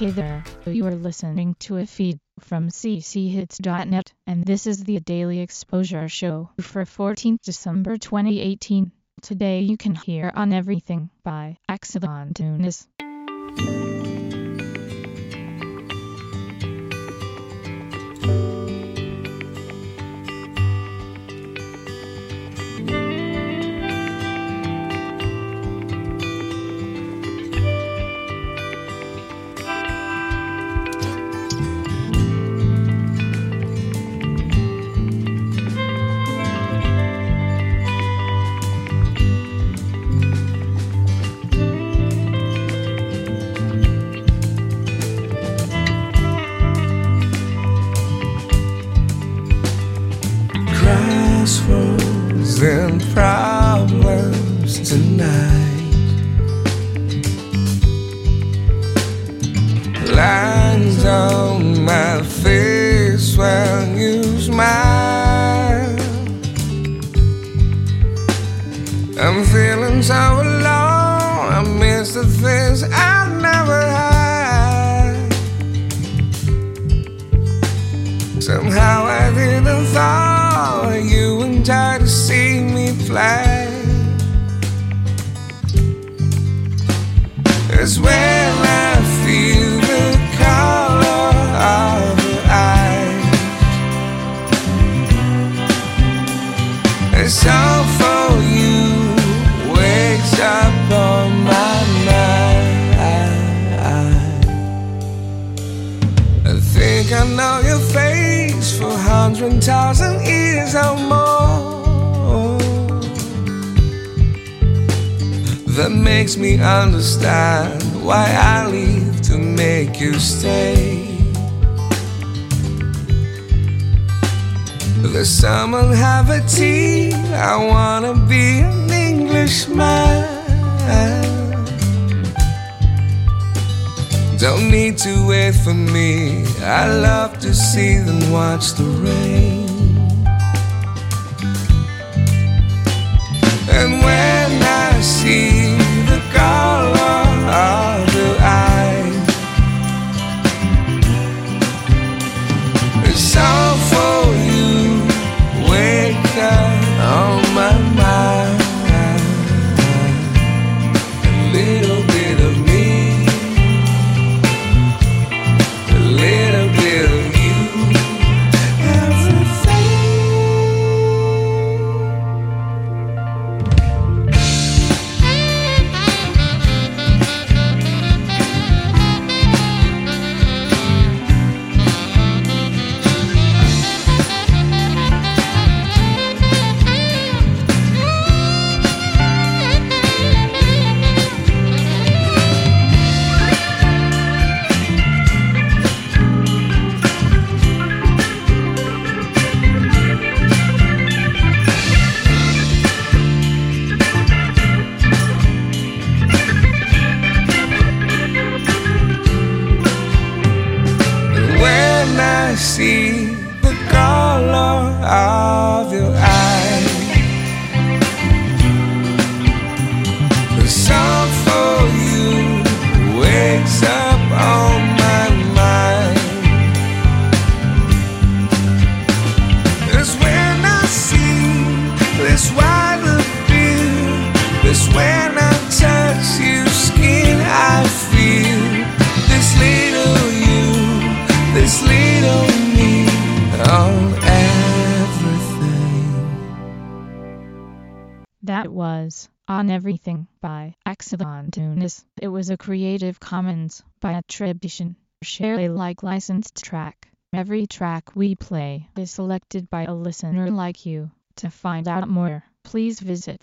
Hey there, you are listening to a feed from cchits.net, and this is the Daily Exposure Show for 14th December 2018. Today you can hear on everything by Axelon Tunis. And problems tonight. Lines on my face when you smile. I'm feeling so alone. I miss the things I never had. Somehow I didn't thought you and I fly. It's when I feel the color of your eyes. It's all for you, wakes up on my mind. I think I know your face for hundred thousand years or more. That makes me understand why I leave to make you stay. The summer have a tea. I wanna be an Englishman. Don't need to wait for me. I love to see them watch the rain. It's when I touch your skin, I feel this little you, this little me, on everything. That was On Everything by Axelon Tunis. It was a Creative Commons by attribution, share Alike licensed track. Every track we play is selected by a listener like you. To find out more, please visit